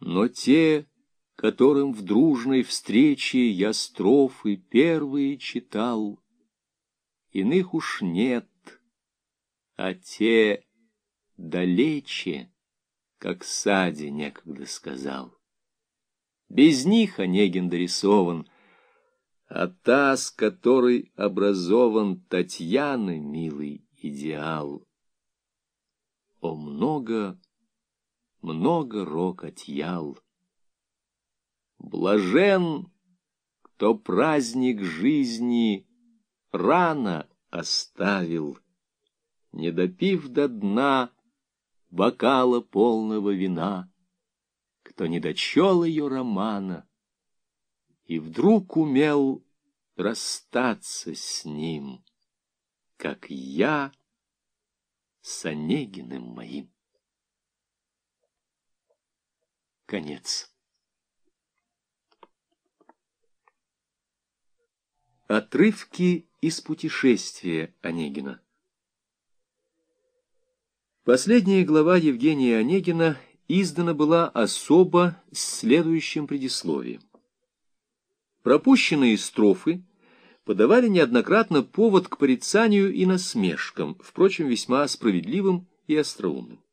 Но те, которым в дружной встрече я строфы первые читал, Иных уж нет, а те далече, как Сади некогда сказал. Без них Онегин дорисован, а та, с которой образован Татьяны, милый идеал. О, много, много рок отъял. Блажен, кто праздник жизни рано оставил, Не допив до дна бокала полного вина, Кто не дочел ее романа И вдруг умел расстаться с ним, Как я с Онегиным моим. Конец. Отрывки из путешествия Онегина Последняя глава Евгения Онегина издана была особо с следующим предисловием. Пропущенные строфы подавали неоднократно повод к порицанию и насмешкам, впрочем, весьма справедливым и остроумным.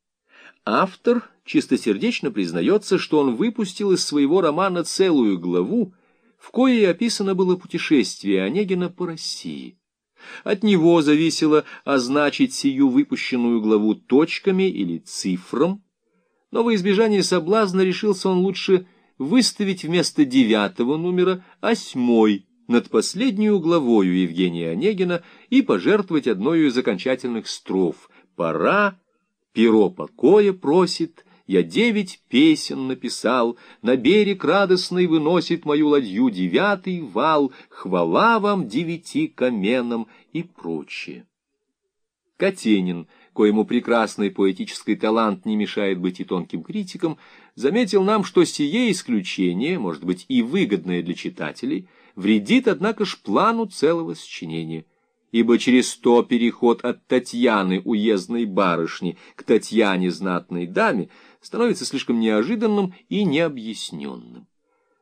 Автор чистосердечно признается, что он выпустил из своего романа целую главу, в коей описано было путешествие Онегина по России. От него зависело означить сию выпущенную главу точками или цифром, но во избежание соблазна решился он лучше выставить вместо девятого номера осьмой над последнюю главою Евгения Онегина и пожертвовать одной из окончательных строф «Пора, перо покоя просит», я девять песен написал, на берег радостный выносит мою ладью девятый вал, хвала вам девяти каменам и прочее. Катенин, коему прекрасный поэтический талант не мешает быть и тонким критиком, заметил нам, что сие исключение, может быть и выгодное для читателей, вредит, однако ж, плану целого сочинения — ибо через то переход от Татьяны, уездной барышни, к Татьяне, знатной даме, становится слишком неожиданным и необъясненным.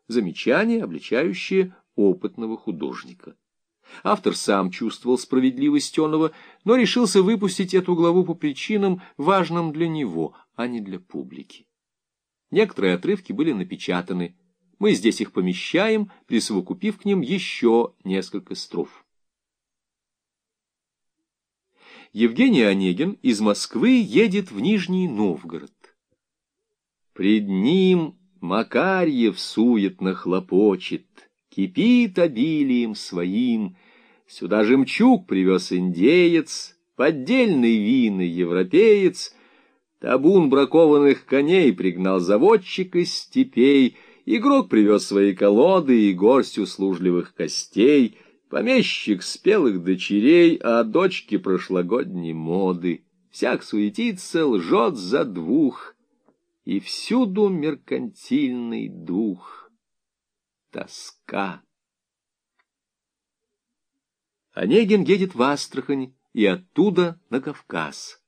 Замечание, обличающее опытного художника. Автор сам чувствовал справедливость Тенова, но решился выпустить эту главу по причинам, важным для него, а не для публики. Некоторые отрывки были напечатаны. Мы здесь их помещаем, присовокупив к ним еще несколько строф. Евгений Онегин из Москвы едет в Нижний Новгород. Пред ним Макарьев суетно хлопочет, Кипит обилием своим. Сюда жемчуг привез индеец, Поддельный вины европеец, Табун бракованных коней пригнал заводчик из степей, Игрок привез свои колоды и горсть услужливых костей — Помещик спелых дочерей, а дочки прошлогодней моды. Всяк суетится, лжет за двух, и всюду меркантильный дух. Тоска. Онегин едет в Астрахань и оттуда на Кавказ.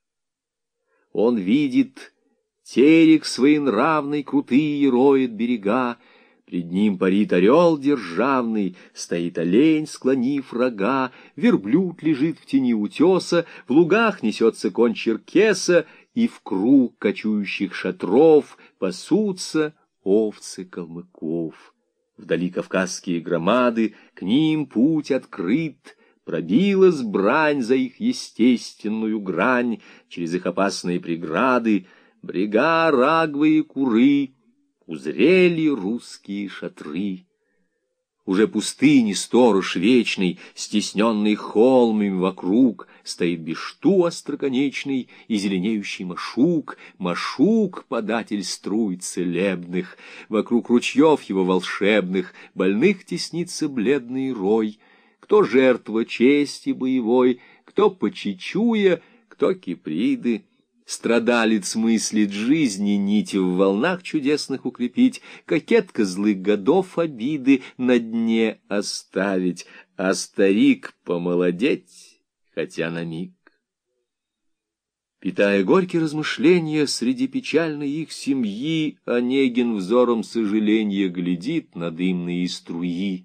Он видит, терек своенравный крутые роет берега, Пред ним парит орел державный, стоит олень, склонив рога, верблюд лежит в тени утеса, в лугах несется конь черкеса, и в круг кочующих шатров пасутся овцы калмыков. Вдали кавказские громады, к ним путь открыт, пробилась брань за их естественную грань, через их опасные преграды, брега, рагвы и куры — узрели русские шатры. Уже пустыни сторож вечный, стесненный холмами вокруг, Стоит бешту остроконечный и зеленеющий машук, Машук, податель струй целебных, Вокруг ручьев его волшебных, Больных теснится бледный рой. Кто жертва чести боевой, кто почечуя, кто киприды, Страдалец мыслит жизни, нити в волнах чудесных укрепить, Кокетка злых годов обиды на дне оставить, А старик помолодеть, хотя на миг. Питая горькие размышления среди печальной их семьи, Онегин взором сожаления глядит на дымные струи,